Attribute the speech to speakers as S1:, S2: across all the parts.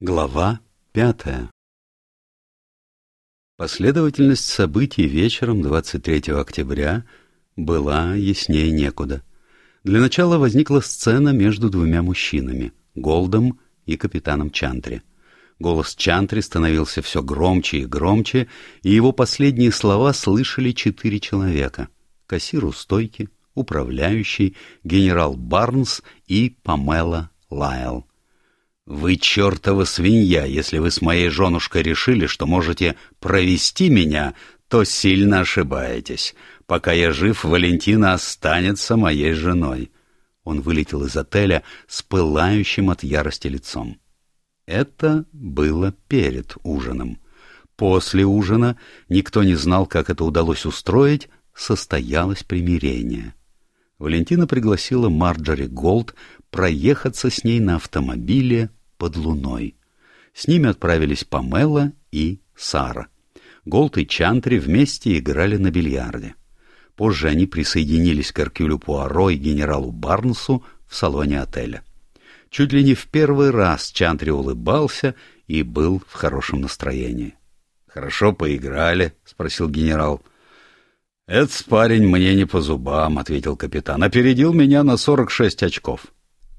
S1: Глава пятая Последовательность событий вечером 23 октября была яснее некуда. Для начала возникла сцена между двумя мужчинами — Голдом и капитаном Чантри. Голос Чантри становился все громче и громче, и его последние слова слышали четыре человека — кассир у стойки, управляющий, генерал Барнс и Памела Лайл. «Вы чертова свинья, если вы с моей женушкой решили, что можете провести меня, то сильно ошибаетесь. Пока я жив, Валентина останется моей женой». Он вылетел из отеля с пылающим от ярости лицом. Это было перед ужином. После ужина никто не знал, как это удалось устроить, состоялось примирение. Валентина пригласила Марджори Голд проехаться с ней на автомобиле под луной. С ними отправились Памела и Сара. Голд и Чантри вместе играли на бильярде. Позже они присоединились к Эркюлю Пуаро и генералу Барнсу в салоне отеля. Чуть ли не в первый раз Чантри улыбался и был в хорошем настроении. — Хорошо поиграли? — спросил генерал. — Этот парень мне не по зубам, — ответил капитан. — Опередил меня на сорок шесть очков.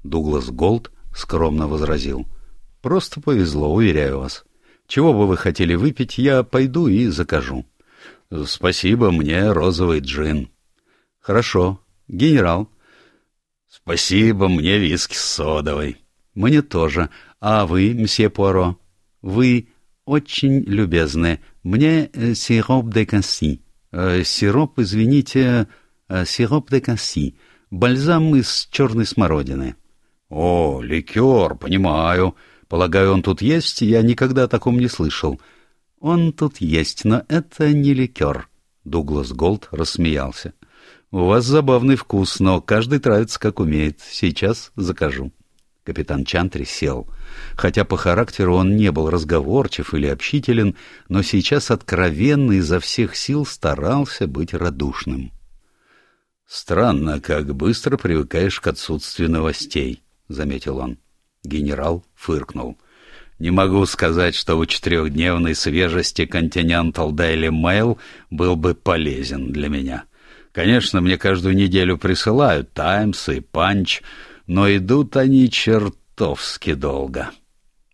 S1: Дуглас Голд скромно возразил. — Просто повезло, уверяю вас. Чего бы вы хотели выпить, я пойду и закажу. — Спасибо, мне розовый джин. — Хорошо. Генерал. — Спасибо, мне виски с содовой. — Мне тоже. А вы, мсье Пуаро? — Вы очень любезны. Мне э, сироп де касси. Э, сироп, извините, э, сироп де касси. Бальзам из черной смородины. — «О, ликер, понимаю. Полагаю, он тут есть? Я никогда о таком не слышал». «Он тут есть, но это не ликер». Дуглас Голд рассмеялся. «У вас забавный вкус, но каждый травится, как умеет. Сейчас закажу». Капитан Чантри сел. Хотя по характеру он не был разговорчив или общителен, но сейчас откровенно изо всех сил старался быть радушным. «Странно, как быстро привыкаешь к отсутствию новостей», — заметил он. Генерал фыркнул. «Не могу сказать, что у четырехдневной свежести Continental Daily Mail был бы полезен для меня. Конечно, мне каждую неделю присылают «Таймс» и «Панч», но идут они чертовски долго.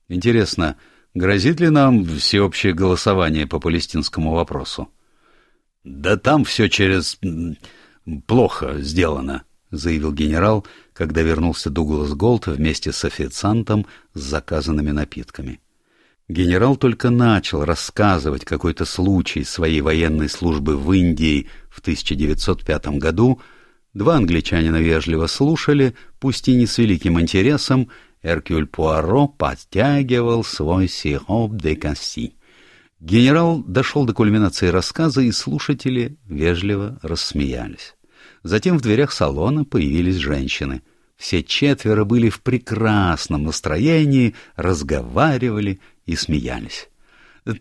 S1: Интересно, грозит ли нам всеобщее голосование по палестинскому вопросу? Да там все через... плохо сделано, — заявил генерал, когда вернулся Дуглас Голд вместе с официантом с заказанными напитками. Генерал только начал рассказывать какой-то случай своей военной службы в Индии в 1905 году. Два англичанина вежливо слушали, пусть и не с великим интересом, Эркюль Пуаро подтягивал свой сироп де касси. Генерал дошел до кульминации рассказа, и слушатели вежливо рассмеялись. Затем в дверях салона появились женщины. Все четверо были в прекрасном настроении, разговаривали и смеялись.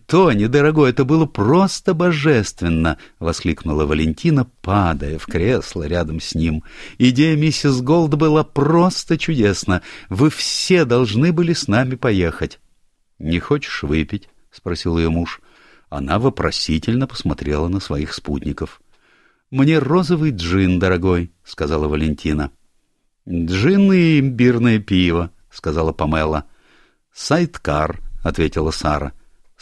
S1: «Тони, дорогой, это было просто божественно!» — воскликнула Валентина, падая в кресло рядом с ним. «Идея миссис Голд была просто чудесна. Вы все должны были с нами поехать». «Не хочешь выпить?» — спросил ее муж. Она вопросительно посмотрела на своих спутников. «Мне розовый джин, дорогой», — сказала Валентина. «Джин и имбирное пиво», — сказала Памела. «Сайткар», — ответила Сара.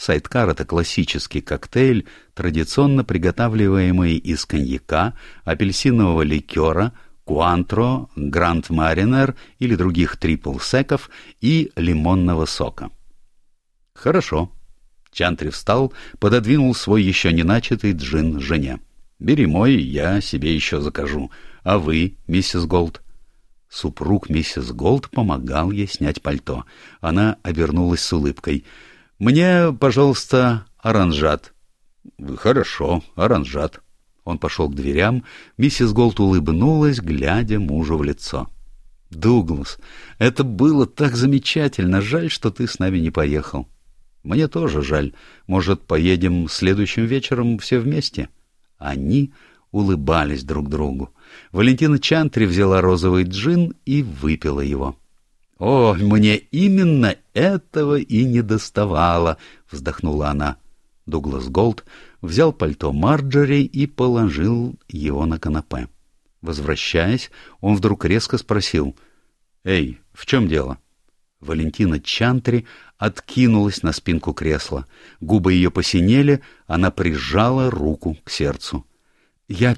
S1: Сайткар — это классический коктейль, традиционно приготавливаемый из коньяка, апельсинового ликера, куантро, гранд маринер или других трипл-секов и лимонного сока. «Хорошо». Чантри встал, пододвинул свой еще не начатый джин жене. Бери мой, я себе еще закажу. А вы, миссис Голд?» Супруг миссис Голд помогал ей снять пальто. Она обернулась с улыбкой. «Мне, пожалуйста, оранжат». «Хорошо, оранжат». Он пошел к дверям. Миссис Голд улыбнулась, глядя мужу в лицо. «Дуглас, это было так замечательно. Жаль, что ты с нами не поехал». «Мне тоже жаль. Может, поедем следующим вечером все вместе?» Они улыбались друг другу. Валентина Чантри взяла розовый джин и выпила его. «О, мне именно этого и не доставало!» — вздохнула она. Дуглас Голд взял пальто Марджори и положил его на канапе. Возвращаясь, он вдруг резко спросил. «Эй, в чем дело?» Валентина Чантри откинулась на спинку кресла. Губы ее посинели, она прижала руку к сердцу. «Я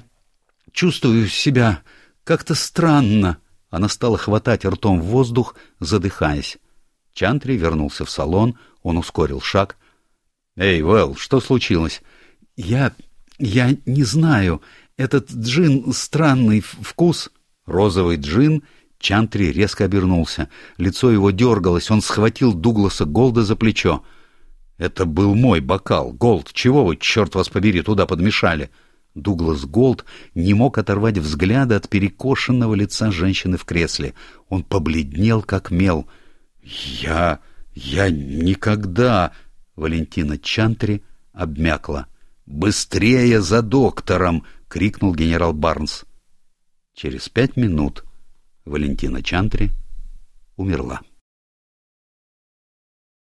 S1: чувствую себя как-то странно», она стала хватать ртом в воздух, задыхаясь. Чантри вернулся в салон, он ускорил шаг. «Эй, Вэл, что случилось?» «Я... я не знаю. Этот джин странный вкус...» Розовый джин... Чантри резко обернулся. Лицо его дергалось, он схватил Дугласа Голда за плечо. «Это был мой бокал. Голд, чего вы, черт вас побери, туда подмешали?» Дуглас Голд не мог оторвать взгляда от перекошенного лица женщины в кресле. Он побледнел, как мел. «Я... я никогда...» Валентина Чантри обмякла. «Быстрее за доктором!» — крикнул генерал Барнс. Через пять минут Валентина Чантри умерла.